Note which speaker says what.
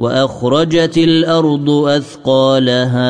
Speaker 1: وأخرجت الأرض أثقالها.